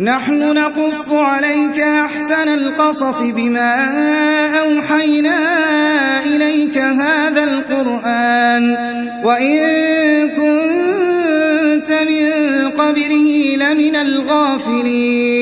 نحن نقص عليك أحسن القصص بما أوحينا إليك هذا القرآن. وإن كنت من قبله لمن الغافلين.